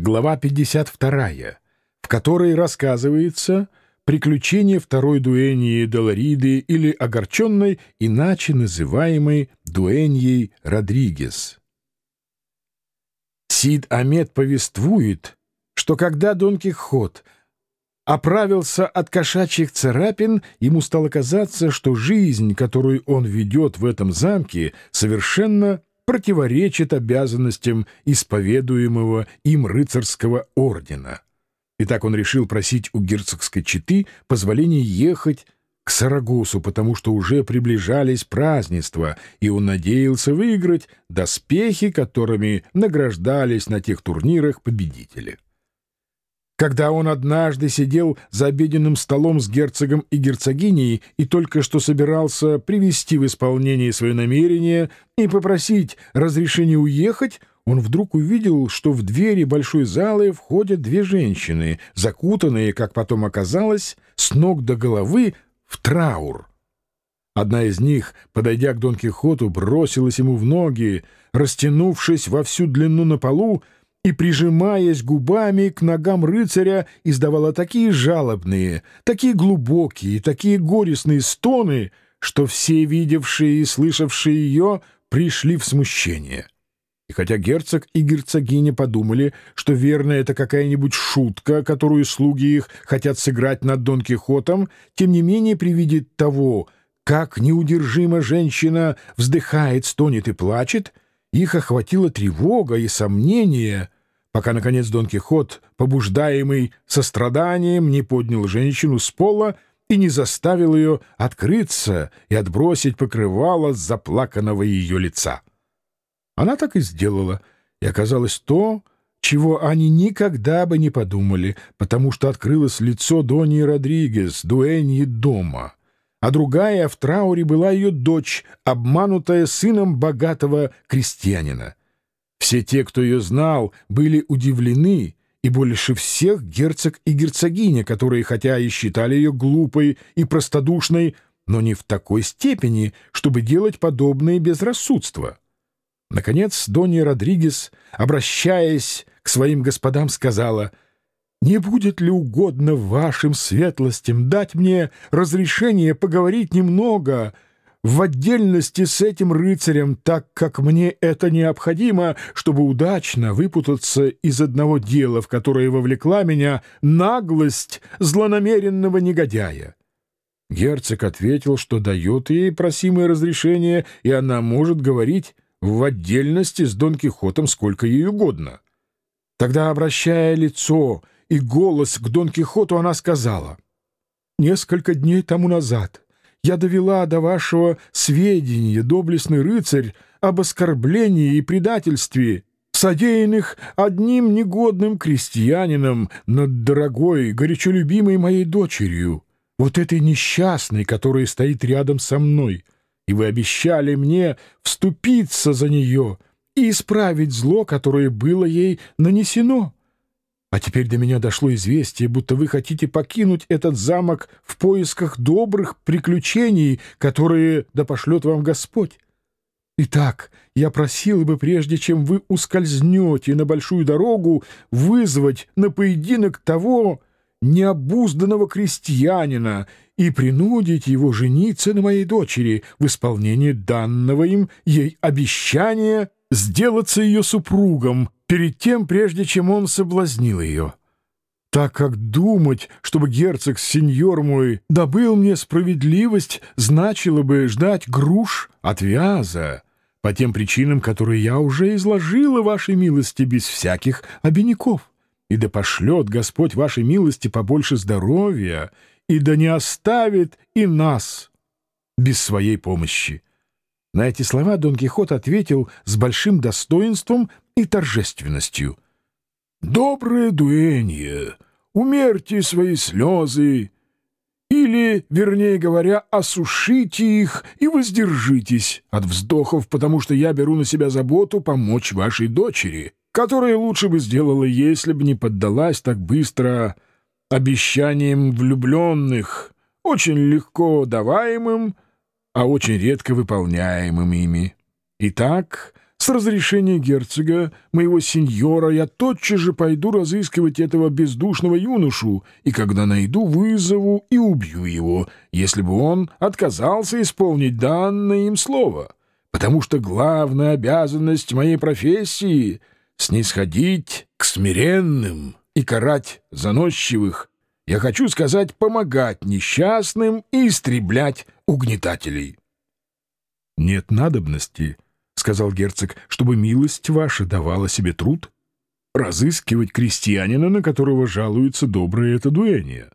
глава 52, в которой рассказывается приключение второй дуэньи Долориды или огорченной, иначе называемой дуэньей Родригес. Сид Амет повествует, что когда Дон Кихот оправился от кошачьих царапин, ему стало казаться, что жизнь, которую он ведет в этом замке, совершенно противоречит обязанностям исповедуемого им рыцарского ордена. И так он решил просить у герцогской четы позволения ехать к Сарагосу, потому что уже приближались празднества, и он надеялся выиграть доспехи, которыми награждались на тех турнирах победители. Когда он однажды сидел за обеденным столом с герцогом и герцогиней и только что собирался привести в исполнение свое намерение и попросить разрешения уехать, он вдруг увидел, что в двери большой залы входят две женщины, закутанные, как потом оказалось, с ног до головы в траур. Одна из них, подойдя к Дон Кихоту, бросилась ему в ноги, растянувшись во всю длину на полу, и, прижимаясь губами к ногам рыцаря, издавала такие жалобные, такие глубокие, такие горестные стоны, что все видевшие и слышавшие ее пришли в смущение. И хотя герцог и герцогиня подумали, что верно это какая-нибудь шутка, которую слуги их хотят сыграть над Дон Кихотом, тем не менее при виде того, как неудержимо женщина вздыхает, стонет и плачет, их охватила тревога и сомнение, пока, наконец, Дон Кихот, побуждаемый состраданием, не поднял женщину с пола и не заставил ее открыться и отбросить покрывало с заплаканного ее лица. Она так и сделала, и оказалось то, чего они никогда бы не подумали, потому что открылось лицо Дони Родригес, дуэньи дома — а другая в трауре была ее дочь, обманутая сыном богатого крестьянина. Все те, кто ее знал, были удивлены, и больше всех герцог и герцогиня, которые, хотя и считали ее глупой и простодушной, но не в такой степени, чтобы делать подобные безрассудства. Наконец, Донья Родригес, обращаясь к своим господам, сказала — не будет ли угодно вашим светлостям дать мне разрешение поговорить немного в отдельности с этим рыцарем, так как мне это необходимо, чтобы удачно выпутаться из одного дела, в которое вовлекла меня наглость злонамеренного негодяя?» Герцог ответил, что дает ей просимое разрешение, и она может говорить в отдельности с Дон Кихотом сколько ей угодно. Тогда, обращая лицо и голос к Дон Кихоту она сказала, «Несколько дней тому назад я довела до вашего сведения, доблестный рыцарь, об оскорблении и предательстве, содеянных одним негодным крестьянином над дорогой, горячо любимой моей дочерью, вот этой несчастной, которая стоит рядом со мной, и вы обещали мне вступиться за нее и исправить зло, которое было ей нанесено». А теперь до меня дошло известие, будто вы хотите покинуть этот замок в поисках добрых приключений, которые да пошлет вам Господь. Итак, я просил бы, прежде чем вы ускользнете на большую дорогу, вызвать на поединок того необузданного крестьянина и принудить его жениться на моей дочери в исполнении данного им ей обещания сделаться ее супругом, перед тем, прежде чем он соблазнил ее. Так как думать, чтобы герцог, сеньор мой, добыл мне справедливость, значило бы ждать груш от вяза, по тем причинам, которые я уже изложила вашей милости без всяких обиняков. И да пошлет Господь вашей милости побольше здоровья, и да не оставит и нас без своей помощи. На эти слова Дон Кихот ответил с большим достоинством и торжественностью. «Добрые дуэнье, умерьте свои слезы, или, вернее говоря, осушите их и воздержитесь от вздохов, потому что я беру на себя заботу помочь вашей дочери, которая лучше бы сделала, если бы не поддалась так быстро обещаниям влюбленных, очень легко даваемым, а очень редко выполняемым ими. Итак, разрешения герцога, моего сеньора, я тотчас же пойду разыскивать этого бездушного юношу, и когда найду, вызову и убью его, если бы он отказался исполнить данное им слово. Потому что главная обязанность моей профессии — снисходить к смиренным и карать заносчивых. Я хочу сказать, помогать несчастным и истреблять угнетателей. Нет надобности —— сказал герцог, — чтобы милость ваша давала себе труд разыскивать крестьянина, на которого жалуется добрая эта дуэния.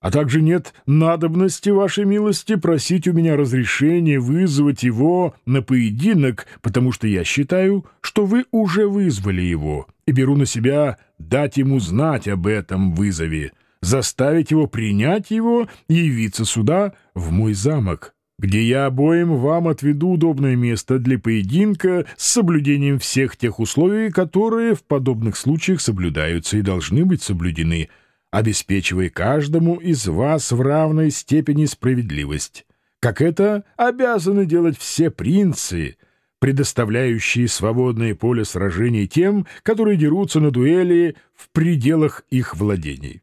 А также нет надобности вашей милости просить у меня разрешения вызвать его на поединок, потому что я считаю, что вы уже вызвали его, и беру на себя дать ему знать об этом вызове, заставить его принять его и явиться сюда, в мой замок, где я обоим вам отведу удобное место для поединка с соблюдением всех тех условий, которые в подобных случаях соблюдаются и должны быть соблюдены, обеспечивая каждому из вас в равной степени справедливость, как это обязаны делать все принцы, предоставляющие свободное поле сражений тем, которые дерутся на дуэли в пределах их владений.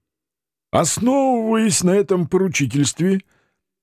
Основываясь на этом поручительстве, —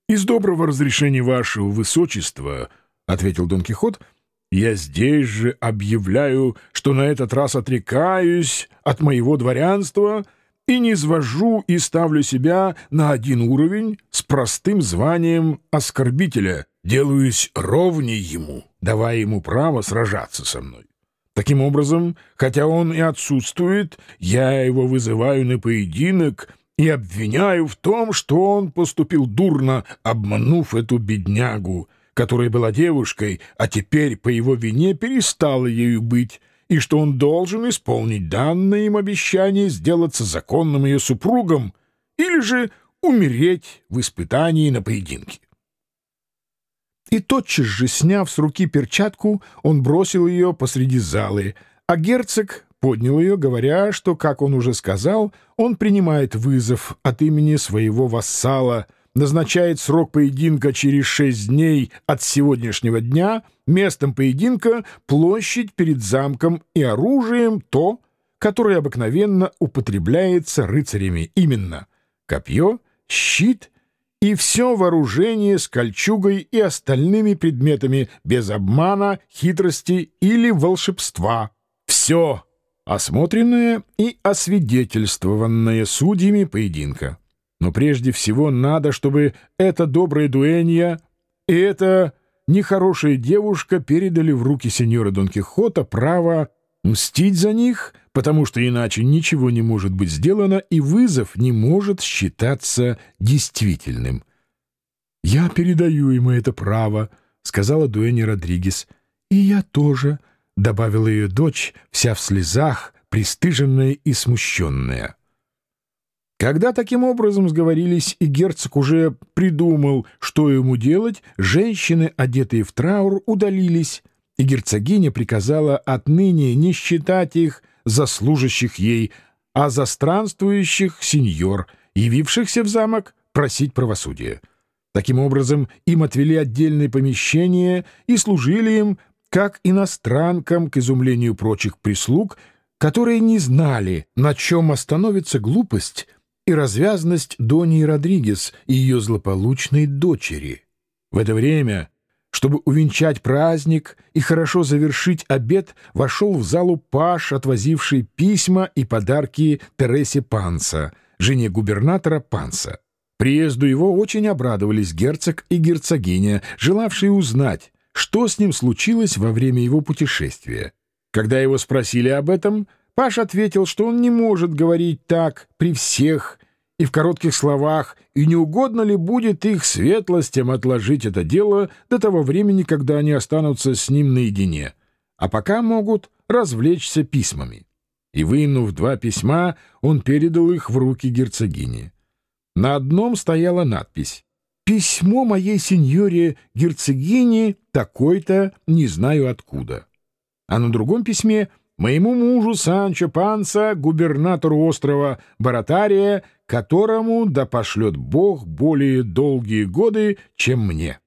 «Из доброго разрешения вашего высочества», — ответил Дон Кихот, — «я здесь же объявляю, что на этот раз отрекаюсь от моего дворянства и не извожу и ставлю себя на один уровень с простым званием оскорбителя, делаюсь ровней ему, давая ему право сражаться со мной. Таким образом, хотя он и отсутствует, я его вызываю на поединок и обвиняю в том, что он поступил дурно, обманув эту беднягу, которая была девушкой, а теперь по его вине перестала ею быть, и что он должен исполнить данное им обещание сделаться законным ее супругом или же умереть в испытании на поединке. И тотчас же, сняв с руки перчатку, он бросил ее посреди залы, а герцог поднял ее, говоря, что, как он уже сказал, он принимает вызов от имени своего вассала, назначает срок поединка через шесть дней от сегодняшнего дня, местом поединка — площадь перед замком и оружием то, которое обыкновенно употребляется рыцарями, именно копье, щит и все вооружение с кольчугой и остальными предметами без обмана, хитрости или волшебства. Все осмотренное и освидетельствованное судьями поединка. Но прежде всего надо, чтобы эта добрая дуэнья и эта нехорошая девушка передали в руки сеньора Дон Кихота право мстить за них, потому что иначе ничего не может быть сделано, и вызов не может считаться действительным. «Я передаю ему это право», — сказала Дуэни Родригес. «И я тоже», — добавила ее дочь, вся в слезах, пристыженная и смущенная. Когда таким образом сговорились, и герцог уже придумал, что ему делать, женщины, одетые в траур, удалились, и герцогиня приказала отныне не считать их за служащих ей, а за странствующих сеньор, явившихся в замок просить правосудия. Таким образом, им отвели отдельное помещение и служили им как иностранкам, к изумлению прочих прислуг, которые не знали, на чем остановится глупость и развязность Донии Родригес и ее злополучной дочери. В это время, чтобы увенчать праздник и хорошо завершить обед, вошел в залу Паш, отвозивший письма и подарки Тересе Панса, жене губернатора Панса. Приезду его очень обрадовались герцог и герцогиня, желавшие узнать, что с ним случилось во время его путешествия. Когда его спросили об этом, Паш ответил, что он не может говорить так при всех и в коротких словах, и не угодно ли будет их светлостям отложить это дело до того времени, когда они останутся с ним наедине, а пока могут развлечься письмами. И, вынув два письма, он передал их в руки герцогини. На одном стояла надпись «Письмо моей сеньоре герцогини такой-то, не знаю откуда». А на другом письме «Моему мужу Санчо Панса, губернатору острова Баратария, которому да пошлет Бог более долгие годы, чем мне».